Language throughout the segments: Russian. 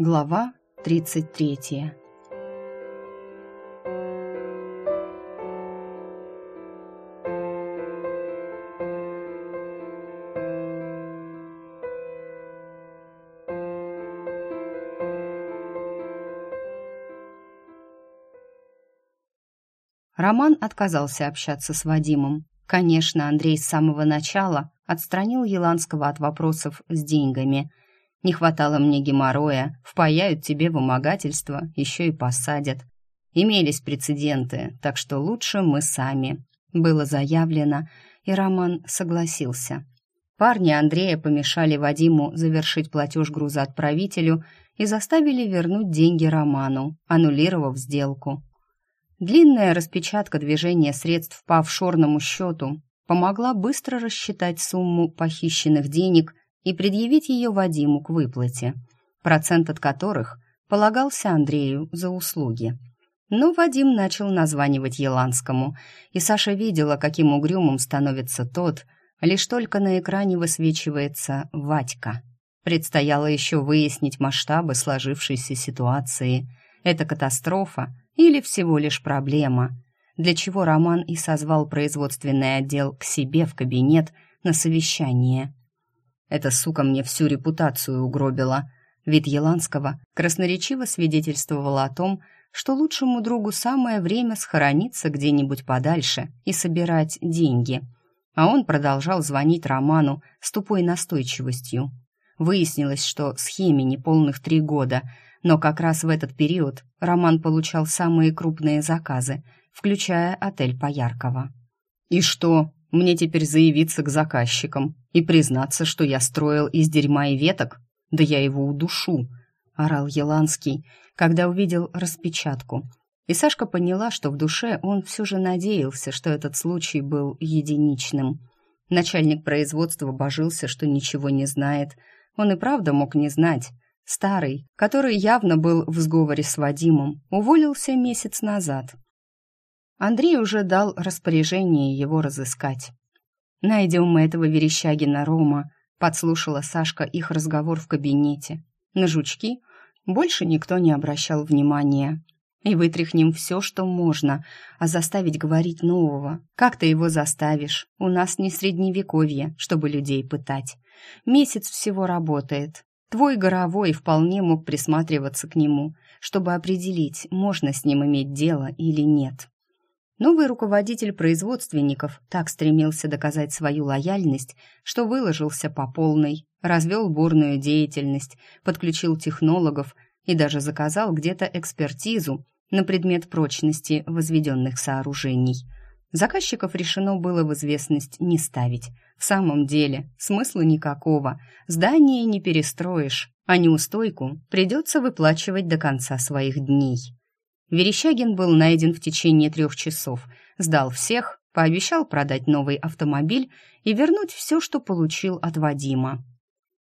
Глава 33 Роман отказался общаться с Вадимом. Конечно, Андрей с самого начала отстранил Еланского от вопросов с деньгами – не хватало мне геморроя, впаяют тебе вымогательство, еще и посадят. Имелись прецеденты, так что лучше мы сами. Было заявлено, и Роман согласился. Парни Андрея помешали Вадиму завершить платеж грузоотправителю и заставили вернуть деньги Роману, аннулировав сделку. Длинная распечатка движения средств по офшорному счету помогла быстро рассчитать сумму похищенных денег и предъявить ее Вадиму к выплате, процент от которых полагался Андрею за услуги. Но Вадим начал названивать Еланскому, и Саша видела, каким угрюмым становится тот, лишь только на экране высвечивается Вадька. Предстояло еще выяснить масштабы сложившейся ситуации. Это катастрофа или всего лишь проблема, для чего Роман и созвал производственный отдел к себе в кабинет на совещание. Эта сука мне всю репутацию угробила. Вид Еланского красноречиво свидетельствовал о том, что лучшему другу самое время схорониться где-нибудь подальше и собирать деньги. А он продолжал звонить Роману с тупой настойчивостью. Выяснилось, что схеме неполных три года, но как раз в этот период Роман получал самые крупные заказы, включая отель Пояркова. «И что?» Мне теперь заявиться к заказчикам и признаться, что я строил из дерьма и веток? Да я его удушу!» — орал Еланский, когда увидел распечатку. И Сашка поняла, что в душе он все же надеялся, что этот случай был единичным. Начальник производства божился, что ничего не знает. Он и правда мог не знать. Старый, который явно был в сговоре с Вадимом, уволился месяц назад — Андрей уже дал распоряжение его разыскать. «Найдем мы этого Верещагина Рома», — подслушала Сашка их разговор в кабинете. На жучки больше никто не обращал внимания. И вытряхнем все, что можно, а заставить говорить нового. Как ты его заставишь? У нас не средневековье, чтобы людей пытать. Месяц всего работает. Твой горовой вполне мог присматриваться к нему, чтобы определить, можно с ним иметь дело или нет. Новый руководитель производственников так стремился доказать свою лояльность, что выложился по полной, развел бурную деятельность, подключил технологов и даже заказал где-то экспертизу на предмет прочности возведенных сооружений. Заказчиков решено было в известность не ставить. В самом деле, смысла никакого. Здание не перестроишь, а неустойку придется выплачивать до конца своих дней. Верещагин был найден в течение трех часов, сдал всех, пообещал продать новый автомобиль и вернуть все, что получил от Вадима.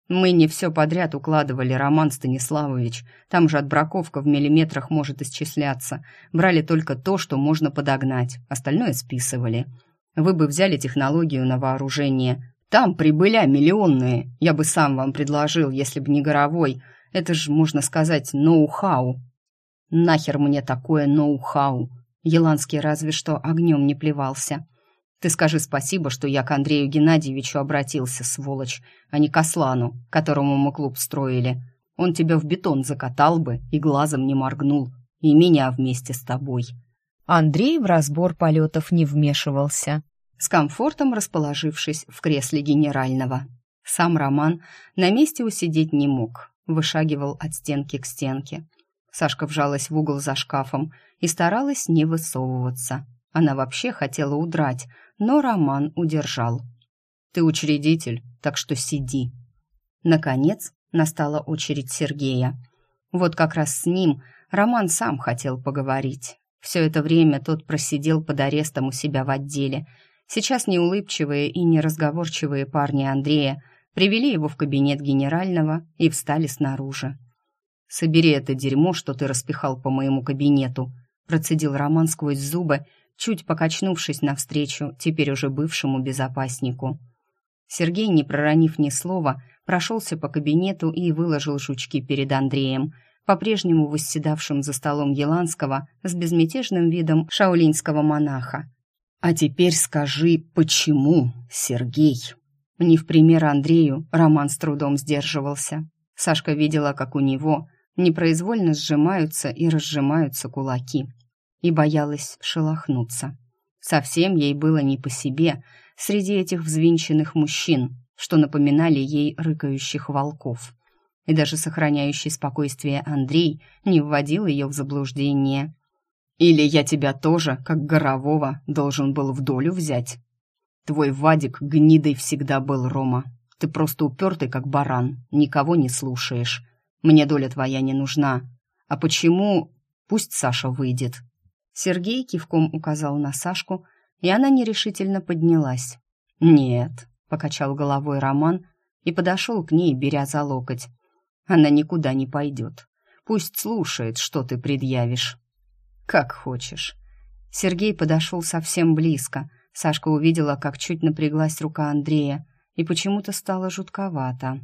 «Мы не все подряд укладывали, Роман Станиславович. Там же отбраковка в миллиметрах может исчисляться. Брали только то, что можно подогнать, остальное списывали. Вы бы взяли технологию на вооружение. Там прибыля миллионные. Я бы сам вам предложил, если бы не Горовой. Это же, можно сказать, ноу-хау. Нахер мне такое ноу-хау? Еланский разве что огнем не плевался. Ты скажи спасибо, что я к Андрею Геннадьевичу обратился, сволочь, а не к Аслану, которому мы клуб строили. Он тебя в бетон закатал бы и глазом не моргнул. И меня вместе с тобой. Андрей в разбор полетов не вмешивался, с комфортом расположившись в кресле генерального. Сам Роман на месте усидеть не мог, вышагивал от стенки к стенке. Сашка вжалась в угол за шкафом и старалась не высовываться. Она вообще хотела удрать, но Роман удержал. «Ты учредитель, так что сиди». Наконец настала очередь Сергея. Вот как раз с ним Роман сам хотел поговорить. Все это время тот просидел под арестом у себя в отделе. Сейчас неулыбчивые и неразговорчивые парни Андрея привели его в кабинет генерального и встали снаружи. «Собери это дерьмо, что ты распихал по моему кабинету», процедил Роман сквозь зубы, чуть покачнувшись навстречу теперь уже бывшему безопаснику. Сергей, не проронив ни слова, прошелся по кабинету и выложил жучки перед Андреем, по-прежнему восседавшим за столом Еланского с безмятежным видом шаолинского монаха. «А теперь скажи, почему, Сергей?» Не в пример Андрею Роман с трудом сдерживался. Сашка видела, как у него непроизвольно сжимаются и разжимаются кулаки, и боялась шелохнуться. Совсем ей было не по себе среди этих взвинченных мужчин, что напоминали ей рыкающих волков. И даже сохраняющий спокойствие Андрей не вводил ее в заблуждение. «Или я тебя тоже, как горового, должен был в долю взять?» Твой Вадик гнидой всегда был, Рома. Ты просто упертый, как баран, никого не слушаешь. Мне доля твоя не нужна. А почему... Пусть Саша выйдет». Сергей кивком указал на Сашку, и она нерешительно поднялась. «Нет», — покачал головой Роман и подошел к ней, беря за локоть. «Она никуда не пойдет. Пусть слушает, что ты предъявишь». «Как хочешь». Сергей подошел совсем близко — Сашка увидела, как чуть напряглась рука Андрея, и почему-то стало жутковато.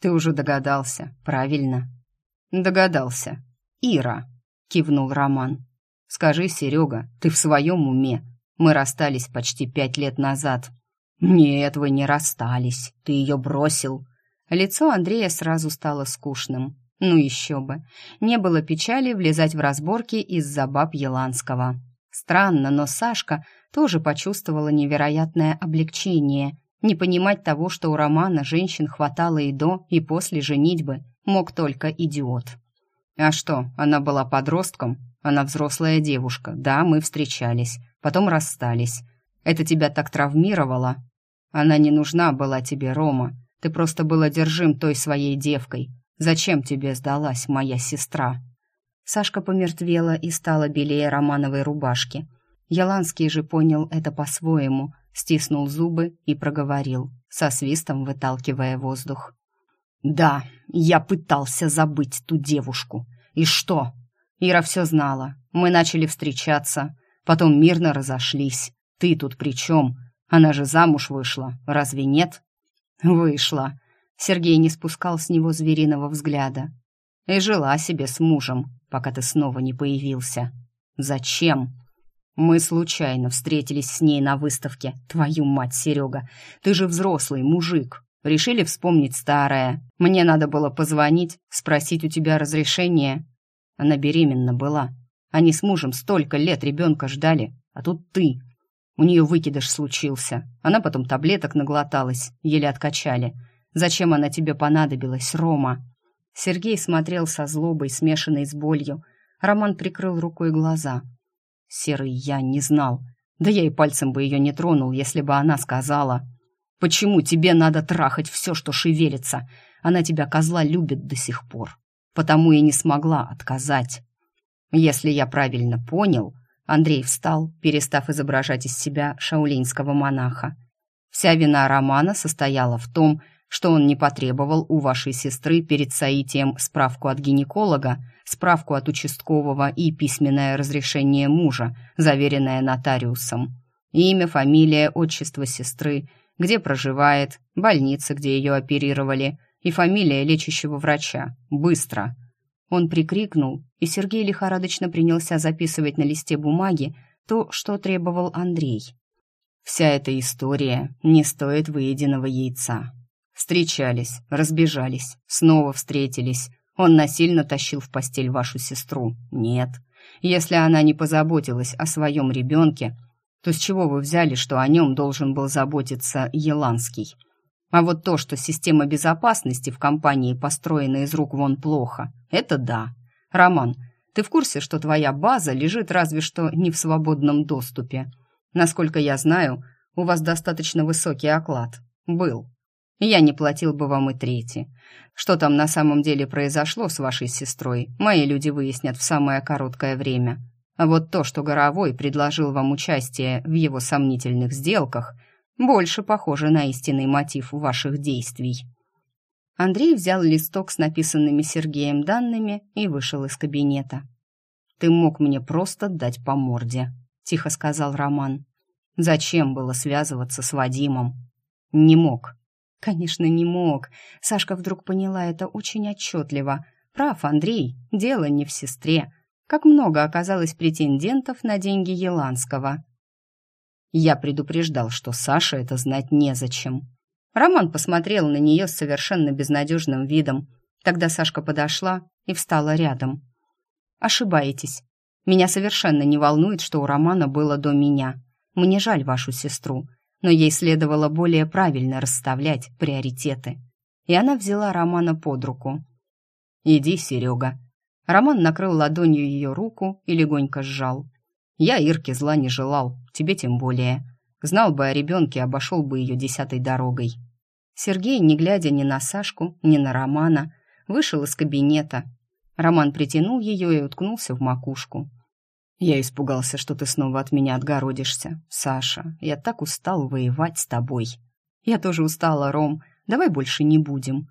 «Ты уже догадался, правильно?» «Догадался. Ира», — кивнул Роман. «Скажи, Серега, ты в своем уме? Мы расстались почти пять лет назад». «Нет, вы не расстались. Ты ее бросил». Лицо Андрея сразу стало скучным. Ну еще бы. Не было печали влезать в разборки из-за баб Еланского. Странно, но Сашка тоже почувствовала невероятное облегчение. Не понимать того, что у Романа женщин хватало и до, и после женитьбы, мог только идиот. А что, она была подростком? Она взрослая девушка. Да, мы встречались, потом расстались. Это тебя так травмировало? Она не нужна была тебе, Рома. Ты просто был одержим той своей девкой. Зачем тебе сдалась моя сестра?» Сашка помертвела и стала белее романовой рубашки. Яланский же понял это по-своему, стиснул зубы и проговорил, со свистом выталкивая воздух. «Да, я пытался забыть ту девушку. И что?» Ира все знала. Мы начали встречаться, потом мирно разошлись. Ты тут при чем? Она же замуж вышла, разве нет? Вышла. Сергей не спускал с него звериного взгляда. И жила себе с мужем, пока ты снова не появился. Зачем? Мы случайно встретились с ней на выставке. Твою мать, Серега, ты же взрослый мужик. Решили вспомнить старое. Мне надо было позвонить, спросить у тебя разрешение. Она беременна была. Они с мужем столько лет ребенка ждали, а тут ты. У нее выкидыш случился. Она потом таблеток наглоталась, еле откачали. Зачем она тебе понадобилась, Рома? Сергей смотрел со злобой, смешанной с болью. Роман прикрыл рукой глаза. «Серый, я не знал. Да я и пальцем бы ее не тронул, если бы она сказала. Почему тебе надо трахать все, что шевелится? Она тебя, козла, любит до сих пор. Потому и не смогла отказать. Если я правильно понял...» Андрей встал, перестав изображать из себя шаулинского монаха. Вся вина Романа состояла в том, что он не потребовал у вашей сестры перед соитием справку от гинеколога, справку от участкового и письменное разрешение мужа, заверенное нотариусом. Имя, фамилия, отчество сестры, где проживает, больница, где ее оперировали, и фамилия лечащего врача. Быстро. Он прикрикнул, и Сергей лихорадочно принялся записывать на листе бумаги то, что требовал Андрей. Вся эта история не стоит выеденного яйца. Встречались, разбежались, снова встретились. Он насильно тащил в постель вашу сестру. Нет. Если она не позаботилась о своем ребенке, то с чего вы взяли, что о нем должен был заботиться Еланский? А вот то, что система безопасности в компании построена из рук вон плохо, это да. Роман, ты в курсе, что твоя база лежит разве что не в свободном доступе? Насколько я знаю, у вас достаточно высокий оклад. Был. Я не платил бы вам и трети. Что там на самом деле произошло с вашей сестрой, мои люди выяснят в самое короткое время. А вот то, что Горовой предложил вам участие в его сомнительных сделках, больше похоже на истинный мотив ваших действий». Андрей взял листок с написанными Сергеем данными и вышел из кабинета. «Ты мог мне просто дать по морде», — тихо сказал Роман. «Зачем было связываться с Вадимом? Не мог. Конечно, не мог. Сашка вдруг поняла это очень отчетливо. Прав, Андрей, дело не в сестре. Как много оказалось претендентов на деньги Еланского. Я предупреждал, что Саше это знать незачем. Роман посмотрел на нее с совершенно безнадежным видом. Тогда Сашка подошла и встала рядом. «Ошибаетесь. Меня совершенно не волнует, что у Романа было до меня. Мне жаль вашу сестру, но ей следовало более правильно расставлять приоритеты». И она взяла Романа под руку. «Иди, Серега». Роман накрыл ладонью ее руку и легонько сжал. Я Ирке зла не желал, тебе тем более. Знал бы о ребенке, обошел бы ее десятой дорогой. Сергей, не глядя ни на Сашку, ни на Романа, вышел из кабинета. Роман притянул ее и уткнулся в макушку. «Я испугался, что ты снова от меня отгородишься. Саша, я так устал воевать с тобой». «Я тоже устала, Ром. Давай больше не будем».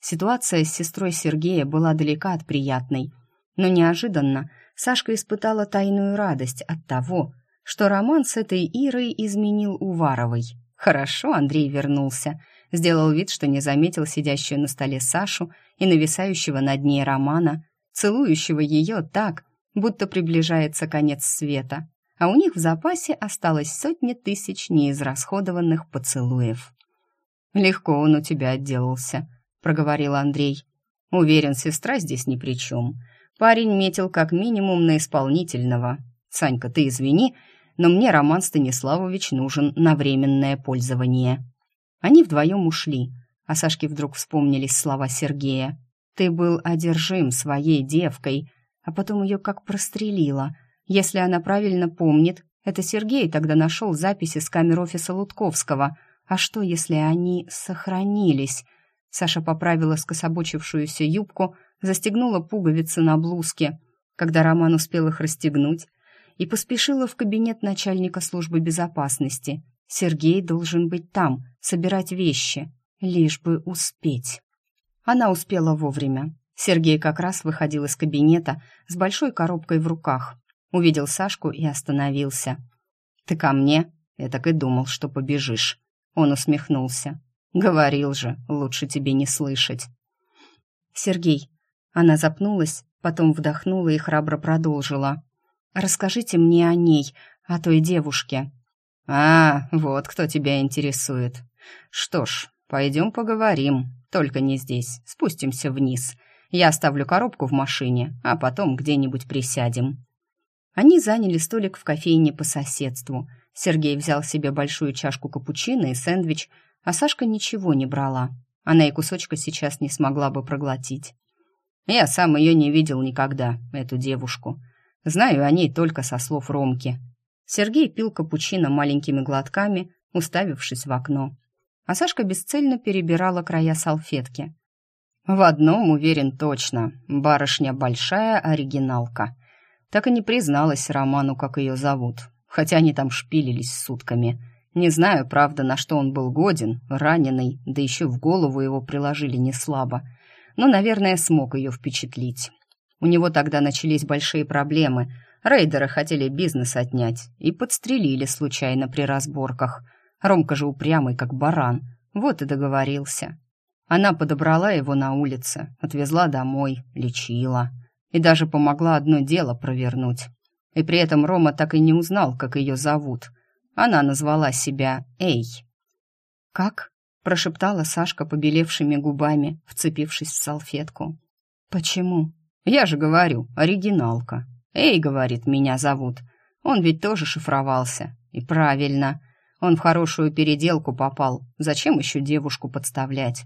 Ситуация с сестрой Сергея была далека от приятной, но неожиданно Сашка испытала тайную радость от того, что роман с этой Ирой изменил Уваровой. Хорошо Андрей вернулся, сделал вид, что не заметил сидящую на столе Сашу и нависающего над ней Романа, целующего ее так, будто приближается конец света, а у них в запасе осталось сотни тысяч неизрасходованных поцелуев. «Легко он у тебя отделался», — проговорил Андрей. «Уверен, сестра здесь ни при чем. Парень метил как минимум на исполнительного. Санька, ты извини, но мне Роман Станиславович нужен на временное пользование. Они вдвоем ушли, а Сашке вдруг вспомнились слова Сергея. Ты был одержим своей девкой, а потом ее как прострелило. Если она правильно помнит, это Сергей тогда нашел записи с камер офиса Лутковского. А что, если они сохранились? Саша поправила скособочившуюся юбку, застегнула пуговицы на блузке, когда Роман успел их расстегнуть, и поспешила в кабинет начальника службы безопасности. Сергей должен быть там, собирать вещи, лишь бы успеть. Она успела вовремя. Сергей как раз выходил из кабинета с большой коробкой в руках. Увидел Сашку и остановился. «Ты ко мне?» Я так и думал, что побежишь. Он усмехнулся. «Говорил же, лучше тебе не слышать». «Сергей, она запнулась, потом вдохнула и храбро продолжила. «Расскажите мне о ней, о той девушке». «А, вот кто тебя интересует. Что ж, пойдем поговорим, только не здесь, спустимся вниз. Я оставлю коробку в машине, а потом где-нибудь присядем». Они заняли столик в кофейне по соседству. Сергей взял себе большую чашку капучино и сэндвич, а Сашка ничего не брала. Она и кусочка сейчас не смогла бы проглотить. Я сам ее не видел никогда, эту девушку. Знаю о ней только со слов Ромки. Сергей пил капучино маленькими глотками, уставившись в окно. А Сашка бесцельно перебирала края салфетки. В одном уверен точно, барышня большая оригиналка. Так и не призналась Роману, как ее зовут, хотя они там шпилились сутками. Не знаю, правда, на что он был годен, раненый, да еще в голову его приложили не слабо — но, наверное, смог ее впечатлить. У него тогда начались большие проблемы. Рейдеры хотели бизнес отнять и подстрелили случайно при разборках. Ромка же упрямый, как баран. Вот и договорился. Она подобрала его на улице, отвезла домой, лечила. И даже помогла одно дело провернуть. И при этом Рома так и не узнал, как ее зовут. Она назвала себя Эй. «Как?» прошептала Сашка побелевшими губами, вцепившись в салфетку. «Почему?» «Я же говорю, оригиналка. Эй, — говорит, — меня зовут. Он ведь тоже шифровался. И правильно. Он в хорошую переделку попал. Зачем еще девушку подставлять?»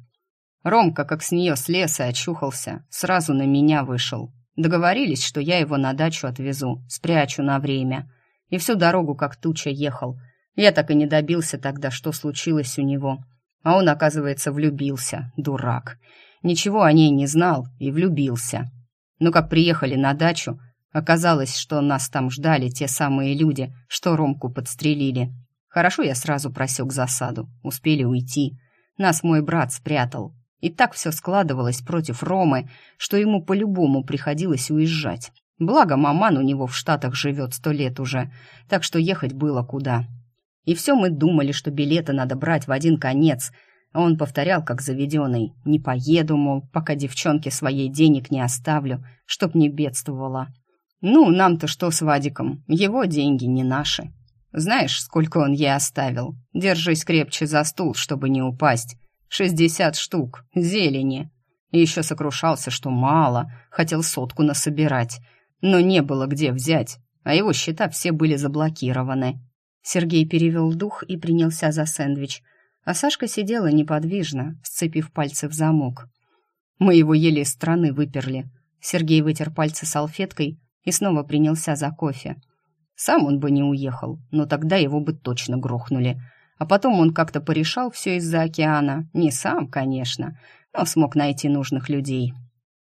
Ромка, как с нее слез и очухался, сразу на меня вышел. Договорились, что я его на дачу отвезу, спрячу на время. И всю дорогу как туча ехал. Я так и не добился тогда, что случилось у него. А он, оказывается, влюбился, дурак. Ничего о ней не знал и влюбился. Но как приехали на дачу, оказалось, что нас там ждали те самые люди, что Ромку подстрелили. Хорошо я сразу просек засаду, успели уйти. Нас мой брат спрятал. И так все складывалось против Ромы, что ему по-любому приходилось уезжать. Благо, маман у него в Штатах живет сто лет уже, так что ехать было куда. И все мы думали, что билеты надо брать в один конец. А он повторял, как заведенный. «Не поеду, мол, пока девчонке своей денег не оставлю, чтоб не бедствовала». «Ну, нам-то что с Вадиком? Его деньги не наши. Знаешь, сколько он ей оставил? Держись крепче за стул, чтобы не упасть. Шестьдесят штук, зелени. И еще сокрушался, что мало, хотел сотку насобирать. Но не было где взять, а его счета все были заблокированы. Сергей перевел дух и принялся за сэндвич, а Сашка сидела неподвижно, сцепив пальцы в замок. Мы его еле из страны выперли. Сергей вытер пальцы салфеткой и снова принялся за кофе. Сам он бы не уехал, но тогда его бы точно грохнули. А потом он как-то порешал все из-за океана. Не сам, конечно, но смог найти нужных людей.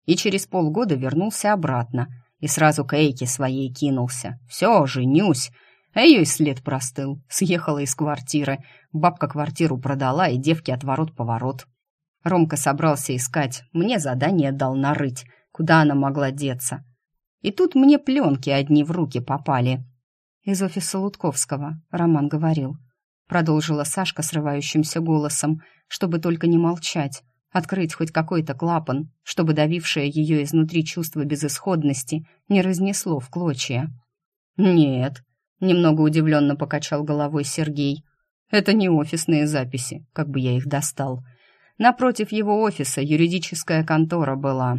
И через полгода вернулся обратно и сразу к Эйке своей кинулся. «Все, женюсь!» А ее и след простыл. Съехала из квартиры. Бабка квартиру продала, и девки отворот-поворот. Ромка собрался искать. Мне задание дал нарыть, куда она могла деться. И тут мне пленки одни в руки попали. Из офиса Лутковского, Роман говорил. Продолжила Сашка срывающимся голосом, чтобы только не молчать открыть хоть какой-то клапан, чтобы давившее ее изнутри чувство безысходности не разнесло в клочья. «Нет», — немного удивленно покачал головой Сергей, «это не офисные записи, как бы я их достал. Напротив его офиса юридическая контора была.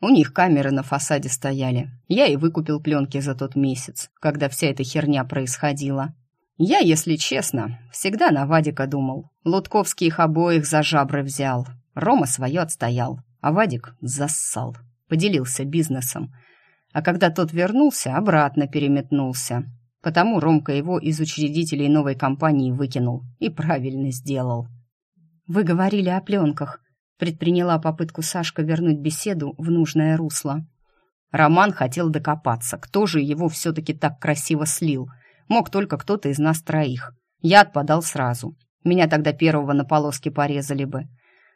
У них камеры на фасаде стояли. Я и выкупил пленки за тот месяц, когда вся эта херня происходила. Я, если честно, всегда на Вадика думал. Лутковский их обоих за жабры взял. Рома свое отстоял, а Вадик зассал, поделился бизнесом. А когда тот вернулся, обратно переметнулся. Потому Ромка его из учредителей новой компании выкинул. И правильно сделал. «Вы говорили о пленках», — предприняла попытку Сашка вернуть беседу в нужное русло. Роман хотел докопаться, кто же его все-таки так красиво слил. Мог только кто-то из нас троих. Я отпадал сразу. Меня тогда первого на полоски порезали бы.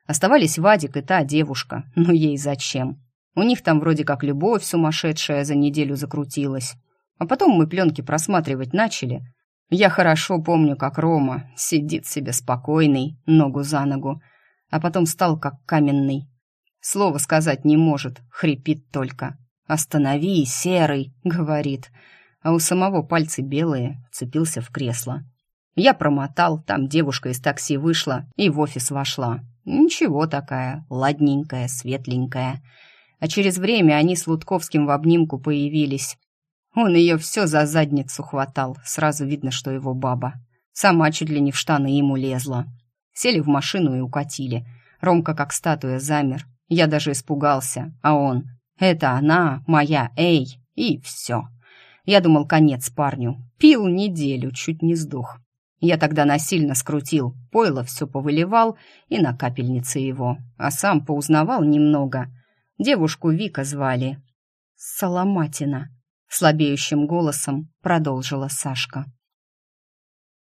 Оставались Вадик и та девушка, ну ей зачем? У них там вроде как любовь сумасшедшая за неделю закрутилась. А потом мы пленки просматривать начали. Я хорошо помню, как Рома сидит себе спокойный, ногу за ногу, а потом стал как каменный. Слово сказать не может, хрипит только. «Останови, серый!» — говорит. А у самого пальцы белые, цепился в кресло. Я промотал, там девушка из такси вышла и в офис вошла. Ничего такая, ладненькая, светленькая. А через время они с Лутковским в обнимку появились. Он ее все за задницу хватал, сразу видно, что его баба. Сама чуть ли не в штаны ему лезла. Сели в машину и укатили. Ромка как статуя замер. Я даже испугался, а он... «Это она, моя, эй!» И все. Я думал, конец парню. Пил неделю, чуть не сдох. Я тогда насильно скрутил, пойло все повыливал и на капельнице его, а сам поузнавал немного. Девушку Вика звали. «Соломатина», — слабеющим голосом продолжила Сашка.